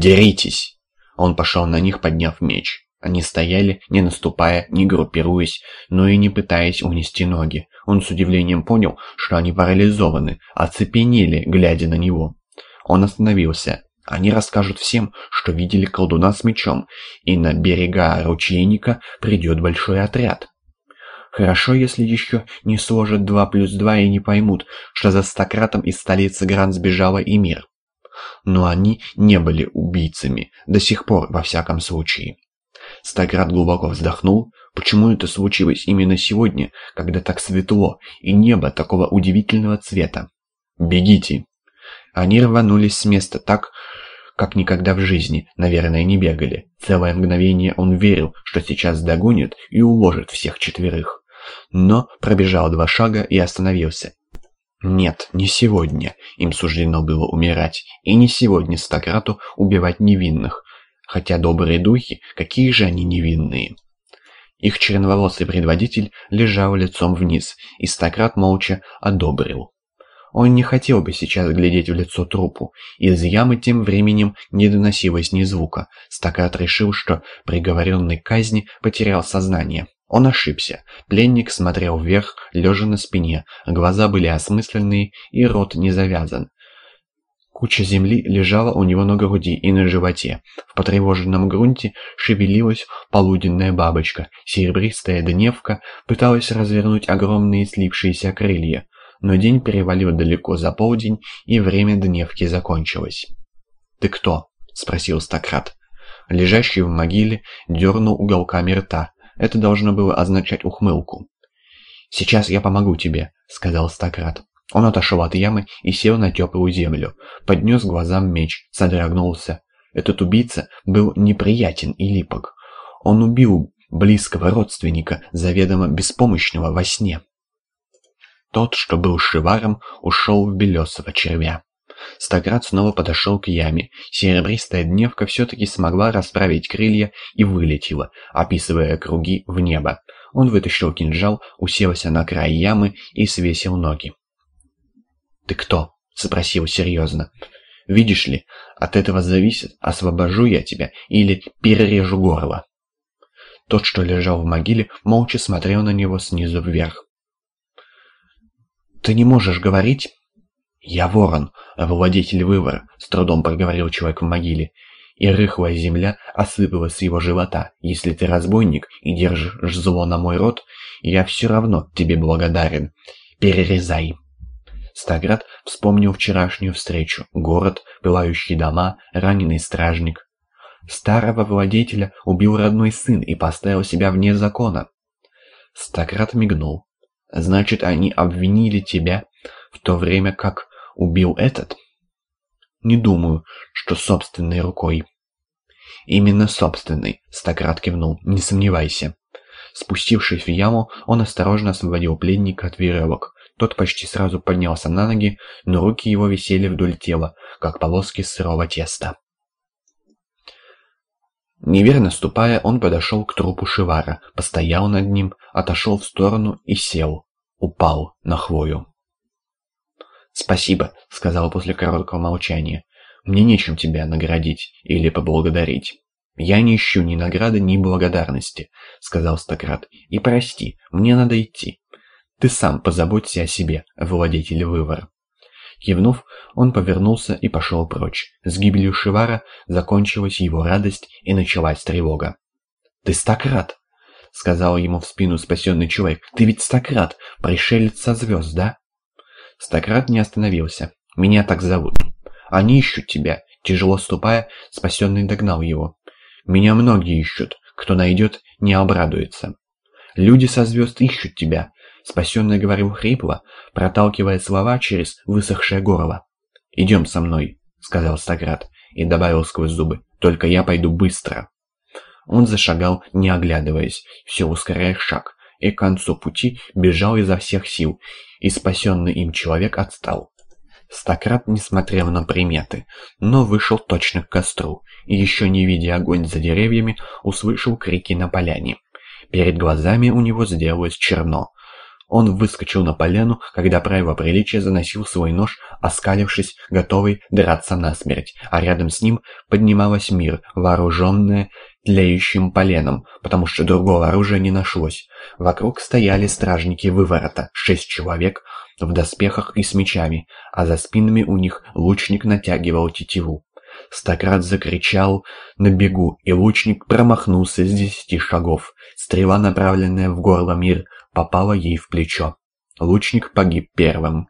«Деритесь!» Он пошел на них, подняв меч. Они стояли, не наступая, не группируясь, но и не пытаясь унести ноги. Он с удивлением понял, что они парализованы, оцепенели, глядя на него. Он остановился. Они расскажут всем, что видели колдуна с мечом, и на берега ручейника придет большой отряд. Хорошо, если еще не сложат два плюс два и не поймут, что за стократом из столицы Гран сбежала и мир. Но они не были убийцами, до сих пор, во всяком случае. Стократ глубоко вздохнул. Почему это случилось именно сегодня, когда так светло, и небо такого удивительного цвета? «Бегите!» Они рванулись с места так, как никогда в жизни, наверное, не бегали. Целое мгновение он верил, что сейчас догонит и уложит всех четверых. Но пробежал два шага и остановился. Нет, не сегодня им суждено было умирать, и не сегодня Стократу убивать невинных, хотя добрые духи, какие же они невинные. Их черноволосый предводитель лежал лицом вниз, и Стократ молча одобрил. Он не хотел бы сейчас глядеть в лицо трупу. Из ямы тем временем не доносилось ни звука. Стократ решил, что приговоренный к казни потерял сознание. Он ошибся. Пленник смотрел вверх, лежа на спине. Глаза были осмысленные и рот не завязан. Куча земли лежала у него на груди и на животе. В потревоженном грунте шевелилась полуденная бабочка. Серебристая дневка пыталась развернуть огромные слипшиеся крылья. Но день перевалил далеко за полдень, и время дневки закончилось. «Ты кто?» — спросил Стократ. Лежащий в могиле дернул уголками рта. Это должно было означать ухмылку. «Сейчас я помогу тебе», — сказал Стократ. Он отошел от ямы и сел на теплую землю. Поднес глазам меч, содрогнулся. Этот убийца был неприятен и липок. Он убил близкого родственника, заведомо беспомощного во сне. Тот, что был шиваром, ушел в белесого червя. Стаград снова подошел к яме. Серебристая дневка все-таки смогла расправить крылья и вылетела, описывая круги в небо. Он вытащил кинжал, уселся на край ямы и свесил ноги. «Ты кто?» — спросил серьезно. «Видишь ли, от этого зависит, освобожу я тебя или перережу горло». Тот, что лежал в могиле, молча смотрел на него снизу вверх. «Ты не можешь говорить?» «Я ворон, владетель вывора», — с трудом проговорил человек в могиле. «И рыхлая земля осыпалась с его живота. Если ты разбойник и держишь зло на мой род, я все равно тебе благодарен. Перерезай». Стаград вспомнил вчерашнюю встречу. Город, пылающие дома, раненый стражник. Старого владетеля убил родной сын и поставил себя вне закона. Стаград мигнул. Значит, они обвинили тебя, в то время как убил этот? Не думаю, что собственной рукой. Именно собственной, Стаград кивнул, не сомневайся. Спустившись в яму, он осторожно освободил пленника от веревок. Тот почти сразу поднялся на ноги, но руки его висели вдоль тела, как полоски сырого теста. Неверно ступая, он подошел к трупу Шивара, постоял над ним, отошел в сторону и сел. Упал на хвою. «Спасибо», — сказал после короткого молчания. «Мне нечем тебя наградить или поблагодарить». «Я не ищу ни награды, ни благодарности», — сказал Стократ. «И прости, мне надо идти. Ты сам позаботься о себе, владетель вывора». Кивнув, он повернулся и пошел прочь. С гибелью Шивара закончилась его радость и началась тревога. «Ты Стократ!» — сказал ему в спину спасенный человек. «Ты ведь Стократ, пришелец со звезд, да?» Стократ не остановился. «Меня так зовут. Они ищут тебя». Тяжело ступая, спасенный догнал его. «Меня многие ищут. Кто найдет, не обрадуется. Люди со звезд ищут тебя. Спасенный говорил хрипло, проталкивая слова через высохшее горло. «Идем со мной», — сказал Стаград и добавил сквозь зубы. «Только я пойду быстро». Он зашагал, не оглядываясь, все ускоряя шаг, и к концу пути бежал изо всех сил, и спасенный им человек отстал. Стократ не смотрел на приметы, но вышел точно к костру, и еще не видя огонь за деревьями, услышал крики на поляне. Перед глазами у него сделалось черно. Он выскочил на поляну, когда правило приличия заносил свой нож, оскалившись, готовый драться насмерть, а рядом с ним поднималась мир, вооруженная тлеющим поленом, потому что другого оружия не нашлось. Вокруг стояли стражники выворота, шесть человек в доспехах и с мечами, а за спинами у них лучник натягивал тетиву. Стократ закричал на бегу, и лучник промахнулся с десяти шагов. Стрела, направленная в горло мир, попала ей в плечо. Лучник погиб первым.